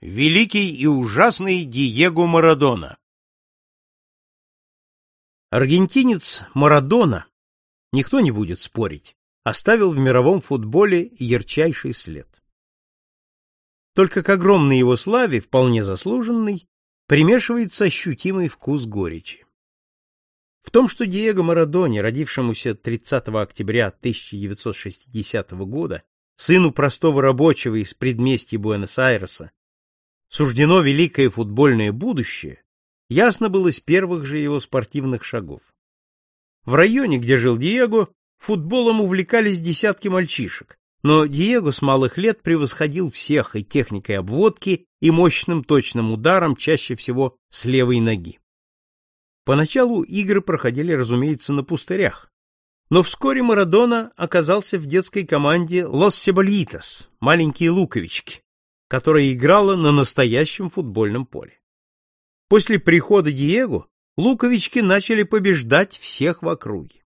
Великий и ужасный Диего Марадона Аргентинец Марадона, никто не будет спорить, оставил в мировом футболе ярчайший след. Только к огромной его славе, вполне заслуженной, примешивается ощутимый вкус горечи. В том, что Диего Марадоне, родившемуся 30 октября 1960 года, сыну простого рабочего из предместья Буэнос-Айреса, суждено великое футбольное будущее, ясно было с первых же его спортивных шагов. В районе, где жил Диего, футболом увлекались десятки мальчишек, но Диего с малых лет превосходил всех и техникой обводки, и мощным точным ударом, чаще всего с левой ноги. Поначалу игры проходили, разумеется, на пустырях, но вскоре Марадона оказался в детской команде Лос Себальитас, маленькие луковички, которая играла на настоящем футбольном поле. После прихода Диего луковички начали побеждать всех в округе.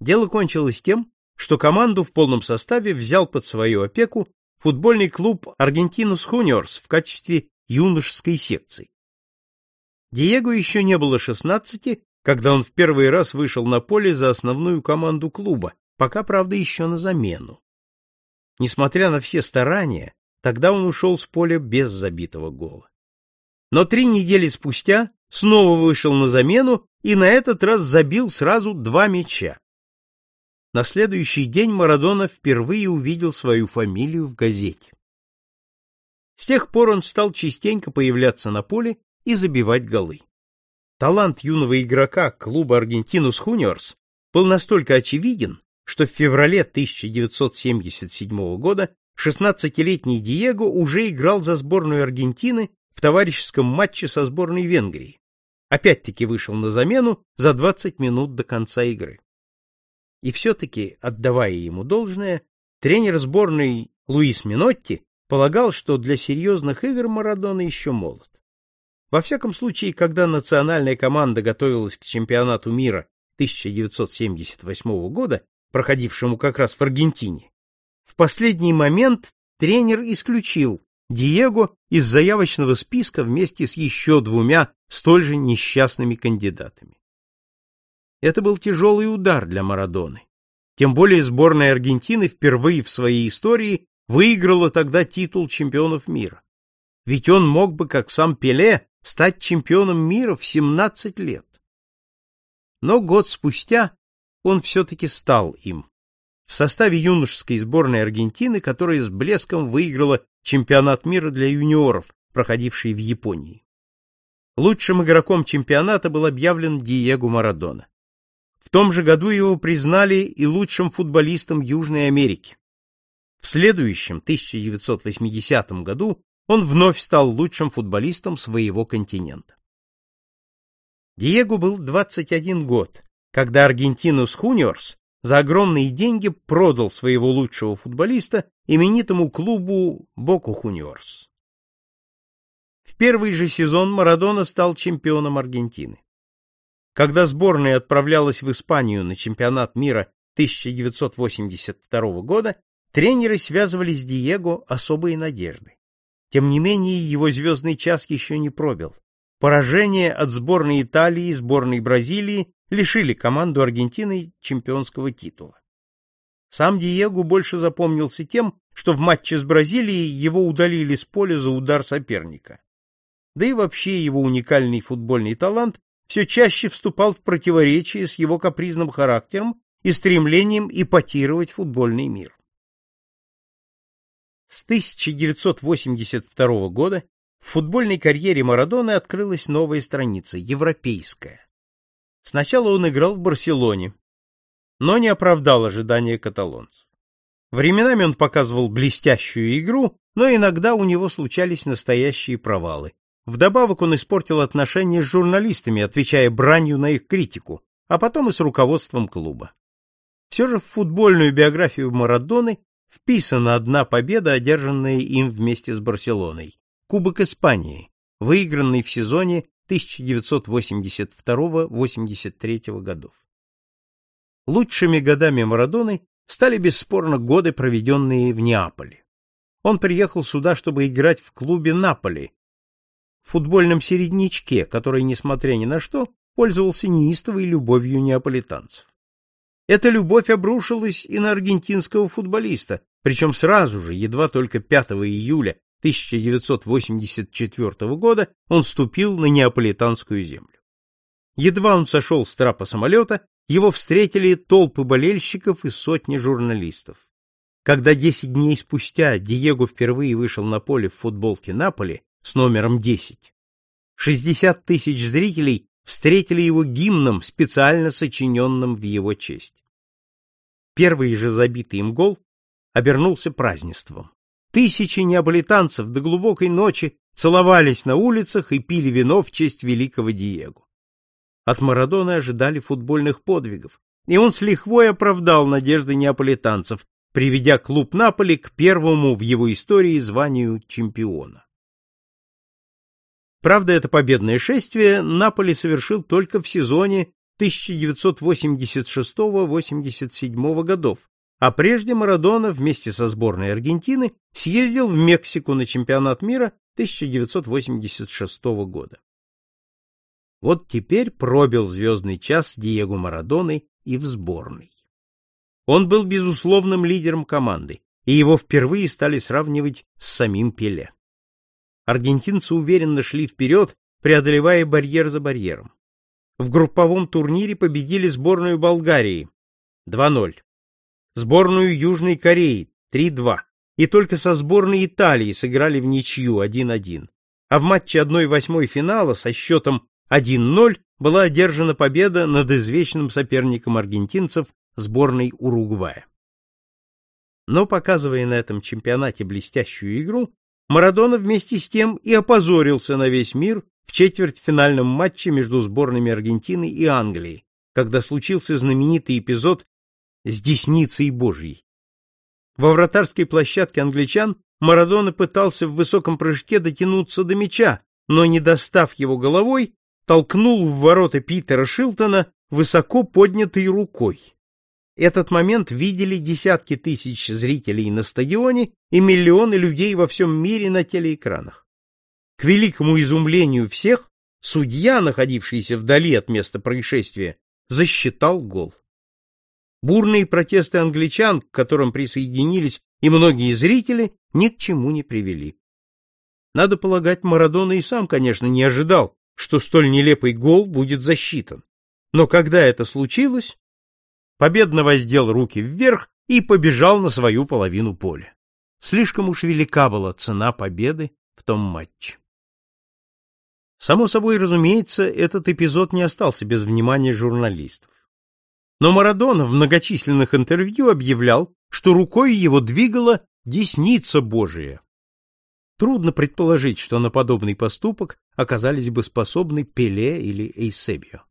Дело кончилось тем, что команду в полном составе взял под свою опеку футбольный клуб Аргентинус Хуниорс в качестве юношеской секции. Диего еще не было 16, когда он в первый раз вышел на поле за основную команду клуба, пока, правда, еще на замену. Несмотря на все старания, тогда он ушел с поля без забитого гола. Но три недели спустя снова вышел на замену и на этот раз забил сразу два мяча. На следующий день Марадона впервые увидел свою фамилию в газете. С тех пор он стал частенько появляться на поле и забивать голы. Талант юного игрока клуба Аргентинус Хуниорс был настолько очевиден, что в феврале 1977 года 16-летний Диего уже играл за сборную Аргентины в товарищеском матче со сборной Венгрии. Опять-таки вышел на замену за 20 минут до конца игры. И все-таки, отдавая ему должное, тренер сборной Луис Минотти полагал, что для серьезных игр Марадона еще молод. Во всяком случае, когда национальная команда готовилась к чемпионату мира 1978 года, проходившему как раз в Аргентине, в последний момент тренер исключил Диего из заявочного списка вместе с еще двумя столь же несчастными кандидатами. Это был тяжелый удар для Марадоны. Тем более сборная Аргентины впервые в своей истории выиграла тогда титул чемпионов мира. Ведь он мог бы, как сам Пеле, стать чемпионом мира в 17 лет. Но год спустя он все-таки стал им. В составе юношеской сборной Аргентины, которая с блеском выиграла чемпионат мира для юниоров, проходивший в Японии. Лучшим игроком чемпионата был объявлен Диего Марадона. В том же году его признали и лучшим футболистом Южной Америки. В следующем, 1980 году, он вновь стал лучшим футболистом своего континента. Диего был 21 год, когда Аргентинус Хуниорс за огромные деньги продал своего лучшего футболиста именитому клубу Боку Хуниорс. В первый же сезон Марадона стал чемпионом Аргентины. Когда сборная отправлялась в Испанию на чемпионат мира 1982 года, тренеры связывали с Диего особые надежды. Тем не менее, его звездный час еще не пробил. Поражение от сборной Италии и сборной Бразилии лишили команду Аргентины чемпионского титула. Сам Диего больше запомнился тем, что в матче с Бразилией его удалили с поля за удар соперника. Да и вообще его уникальный футбольный талант все чаще вступал в противоречие с его капризным характером и стремлением ипотировать футбольный мир. С 1982 года в футбольной карьере Марадоны открылась новая страница, европейская. Сначала он играл в Барселоне, но не оправдал ожидания каталонцев. Временами он показывал блестящую игру, но иногда у него случались настоящие провалы. Вдобавок он испортил отношения с журналистами, отвечая бранью на их критику, а потом и с руководством клуба. Все же в футбольную биографию Марадоны вписана одна победа, одержанная им вместе с Барселоной Кубок Испании, выигранный в сезоне 1982-83 годов. Лучшими годами Марадоны стали бесспорно годы, проведенные в Неаполе. он приехал сюда, чтобы играть в клубе Наполи, футбольном середнячке, который, несмотря ни на что, пользовался неистовой любовью неаполитанцев. Эта любовь обрушилась и на аргентинского футболиста, причем сразу же, едва только 5 июля 1984 года он ступил на неаполитанскую землю. Едва он сошел с трапа самолета, его встретили толпы болельщиков и сотни журналистов. Когда 10 дней спустя Диего впервые вышел на поле в футболке Наполи с номером 10, 60 тысяч зрителей встретили его гимном, специально сочиненным в его честь. Первый же забитый им гол обернулся празднеством. Тысячи неаполитанцев до глубокой ночи целовались на улицах и пили вино в честь великого Диего. От Марадоны ожидали футбольных подвигов, и он с лихвой оправдал надежды неаполитанцев, приведя клуб Наполи к первому в его истории званию чемпиона. Правда, это победное шествие Наполи совершил только в сезоне 1986-87 годов, а прежде Марадона вместе со сборной Аргентины съездил в Мексику на чемпионат мира 1986 года. Вот теперь пробил звездный час Диего Марадоны и в сборной. Он был безусловным лидером команды, и его впервые стали сравнивать с самим Пеле. Аргентинцы уверенно шли вперед, преодолевая барьер за барьером. В групповом турнире победили сборную Болгарии 2:0, сборную Южной Кореи 3:2, и только со сборной Италии сыграли в ничью 1:1. А в матче 1/8 финала со счетом 1:0 была одержана победа над извечным соперником аргентинцев сборной Уругвая. Но показывая на этом чемпионате блестящую игру, Марадона вместе с тем и опозорился на весь мир в четвертьфинальном матче между сборными Аргентины и Англии, когда случился знаменитый эпизод с десницей Божьей. Во вратарской площадке англичан Марадона пытался в высоком прыжке дотянуться до мяча, но не достав его головой, толкнул в ворота Питера Шилтона высоко поднятой рукой. Этот момент видели десятки тысяч зрителей на стадионе и миллионы людей во всем мире на телеэкранах. К великому изумлению всех, судья, находившийся вдали от места происшествия, засчитал гол. Бурные протесты англичан, к которым присоединились и многие зрители, ни к чему не привели. Надо полагать, Марадона и сам, конечно, не ожидал, что столь нелепый гол будет засчитан. Но когда это случилось, победно воздел руки вверх и побежал на свою половину поля. Слишком уж велика была цена победы в том матче. Само собой, разумеется, этот эпизод не остался без внимания журналистов. Но Марадона в многочисленных интервью объявлял, что рукой его двигала десница Божия. Трудно предположить, что на подобный поступок оказались бы способны Пеле или Эйсебио.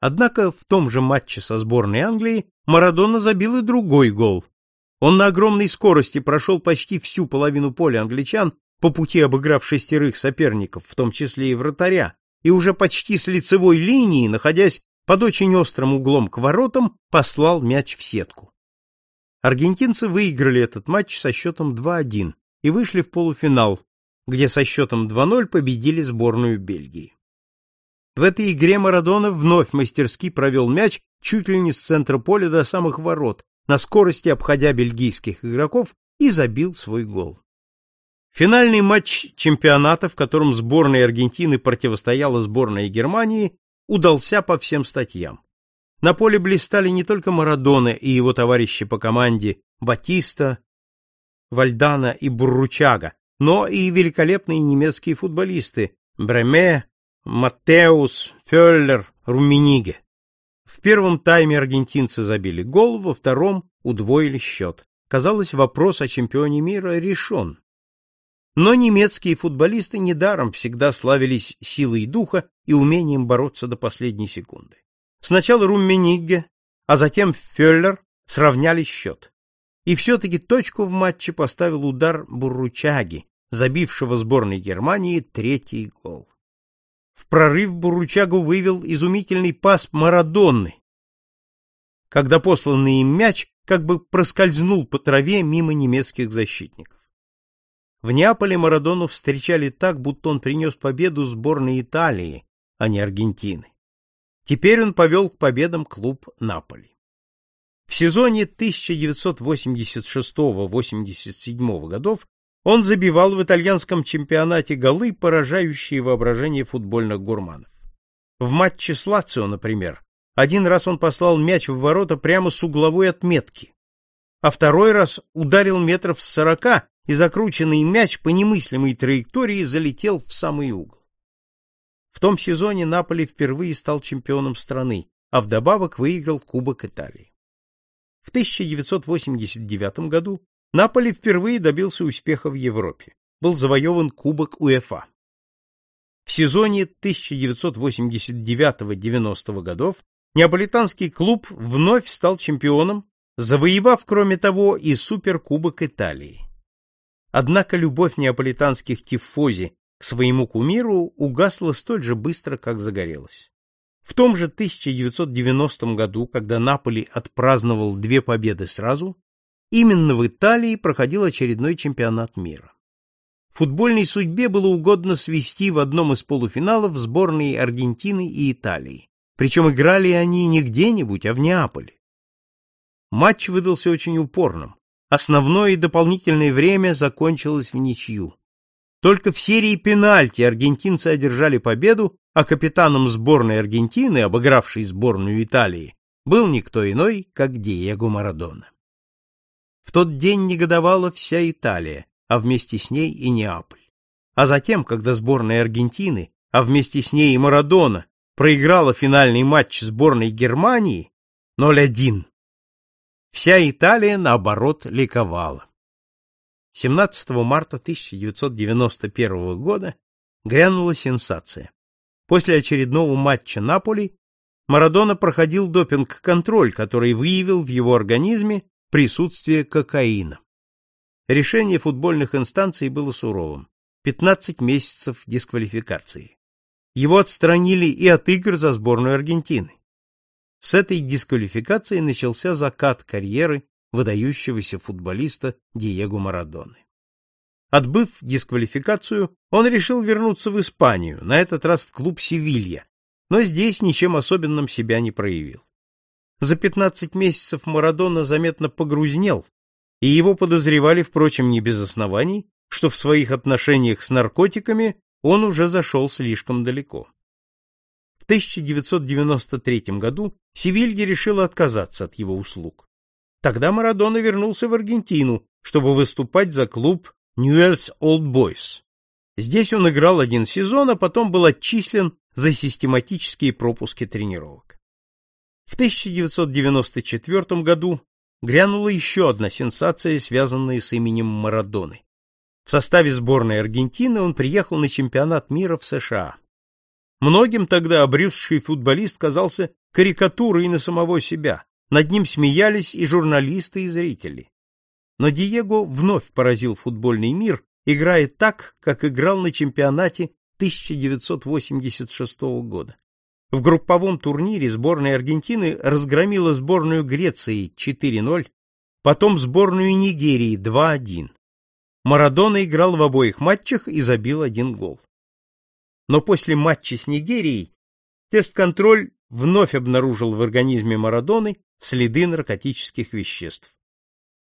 Однако в том же матче со сборной Англии Марадона забил и другой гол. Он на огромной скорости прошел почти всю половину поля англичан, по пути обыграв шестерых соперников, в том числе и вратаря, и уже почти с лицевой линии, находясь под очень острым углом к воротам, послал мяч в сетку. Аргентинцы выиграли этот матч со счетом 2:1 и вышли в полуфинал, где со счетом 2:0 победили сборную Бельгии. В этой игре Марадона вновь мастерски провел мяч чуть ли не с центра поля до самых ворот, на скорости обходя бельгийских игроков и забил свой гол. Финальный матч чемпионата, в котором сборная Аргентины противостояла сборной Германии, удался по всем статьям. На поле блистали не только Марадона и его товарищи по команде Батиста, Вальдана и Бурручага, но и великолепные немецкие футболисты Бреме, Маттеус, Феллер, Румениге. В первом тайме аргентинцы забили гол, во втором удвоили счет. Казалось, вопрос о чемпионе мира решен. Но немецкие футболисты недаром всегда славились силой духа и умением бороться до последней секунды. Сначала Румменигге, а затем Феллер сравняли счет. И все-таки точку в матче поставил удар Бурручаги, забившего сборной Германии третий гол. В прорыв Бурручагу вывел изумительный пас Марадонны, когда посланный им мяч как бы проскользнул по траве мимо немецких защитников. В Неаполе Марадону встречали так, будто он принес победу сборной Италии, а не Аргентины. Теперь он повел к победам клуб Наполи. В сезоне 1986-87 годов он забивал в итальянском чемпионате голы, поражающие воображение футбольных гурманов. В матче с Лацио, например, один раз он послал мяч в ворота прямо с угловой отметки, а второй раз ударил метров с сорока и закрученный мяч по немыслимой траектории залетел в самый угол. В том сезоне Наполи впервые стал чемпионом страны, а вдобавок выиграл Кубок Италии. В 1989 году Наполи впервые добился успеха в Европе. Был завоеван Кубок УЕФА. В сезоне 1989-90 годов неаполитанский клуб вновь стал чемпионом, завоевав, кроме того, и Суперкубок Италии. Однако любовь неаполитанских тифози к своему кумиру угасла столь же быстро, как загорелась. В том же 1990 году, когда Наполи отпраздновал две победы сразу, именно в Италии проходил очередной чемпионат мира. Футбольной судьбе было угодно свести в одном из полуфиналов сборные Аргентины и Италии. Причем играли они не где-нибудь, а в Неаполе. Матч выдался очень упорным. Основное и дополнительное время закончилось в ничью. Только в серии пенальти аргентинцы одержали победу, а капитаном сборной Аргентины, обыгравшей сборную Италии, был никто иной, как Диего Марадона. В тот день негодовала вся Италия, а вместе с ней и Неаполь. А затем, когда сборная Аргентины, а вместе с ней и Марадона, проиграла финальный матч сборной Германии 0:1, Вся Италия, наоборот, ликовала. 17 марта 1991 года грянула сенсация. После очередного матча Наполи Марадона проходил допинг-контроль, который выявил в его организме присутствие кокаина. Решение футбольных инстанций было суровым. 15 месяцев дисквалификации. Его отстранили и от игр за сборную Аргентины. С этой дисквалификацией начался закат карьеры выдающегося футболиста Диего Марадоны. Отбыв дисквалификацию, он решил вернуться в Испанию, на этот раз в клуб Севилья, но здесь ничем особенным себя не проявил. За 15 месяцев Марадона заметно погрузнел, и его подозревали, впрочем, не без оснований, что в своих отношениях с наркотиками он уже зашел слишком далеко. 1993 году Севилья решила отказаться от его услуг. Тогда Марадона вернулся в Аргентину, чтобы выступать за клуб Newell's Old Boys. Здесь он играл один сезон, а потом был отчислен за систематические пропуски тренировок. В 1994 году грянула еще одна сенсация, связанная с именем Марадоны. В составе сборной Аргентины он приехал на чемпионат мира в США. Многим тогда обрюзший футболист казался карикатурой на самого себя. Над ним смеялись и журналисты, и зрители. Но Диего вновь поразил футбольный мир, играя так, как играл на чемпионате 1986 года. В групповом турнире сборная Аргентины разгромила сборную Греции 4:0, потом сборную Нигерии 2:1. Марадона играл в обоих матчах и забил один гол но после матча с Нигерией тест-контроль вновь обнаружил в организме Марадоны следы наркотических веществ.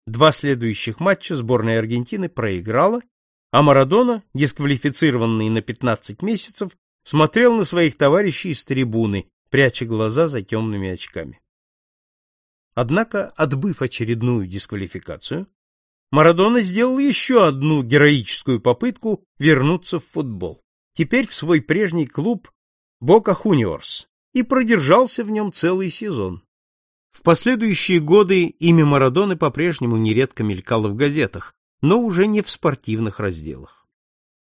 Два следующих матча сборная Аргентины проиграла, а Марадона, дисквалифицированный на 15 месяцев, смотрел на своих товарищей с трибуны, пряча глаза за темными очками. Однако, отбыв очередную дисквалификацию, Марадона сделал еще одну героическую попытку вернуться в футбол теперь в свой прежний клуб Бока Хуниорс и продержался в нем целый сезон. В последующие годы имя Марадоны по-прежнему нередко мелькало в газетах, но уже не в спортивных разделах.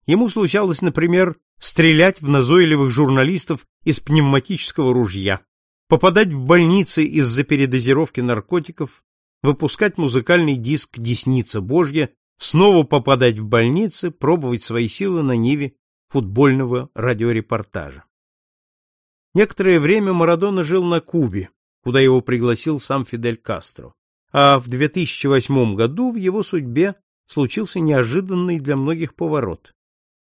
Ему случалось, например, стрелять в назойливых журналистов из пневматического ружья, попадать в больницы из-за передозировки наркотиков, выпускать музыкальный диск «Десница Божья», снова попадать в больницы, пробовать свои силы на Ниве футбольного радиорепортажа. Некоторое время Марадона жил на Кубе, куда его пригласил сам Фидель Кастро, а в 2008 году в его судьбе случился неожиданный для многих поворот.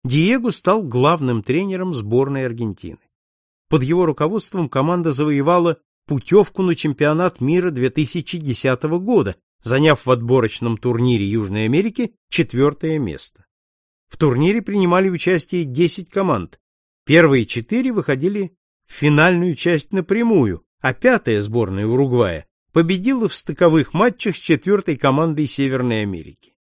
Диего стал главным тренером сборной Аргентины. Под его руководством команда завоевала путевку на чемпионат мира 2010 года, заняв в отборочном турнире Южной Америки четвертое место. В турнире принимали участие 10 команд. Первые четыре выходили в финальную часть напрямую, а пятая сборная Уругвая победила в стыковых матчах с четвертой командой Северной Америки.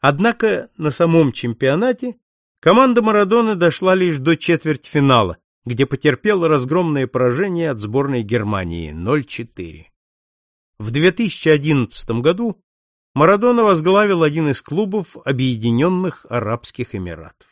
Однако на самом чемпионате команда Марадоны дошла лишь до четвертьфинала, где потерпела разгромное поражение от сборной Германии 0-4. В 2011 году Марадона возглавил один из клубов Объединенных Арабских Эмиратов.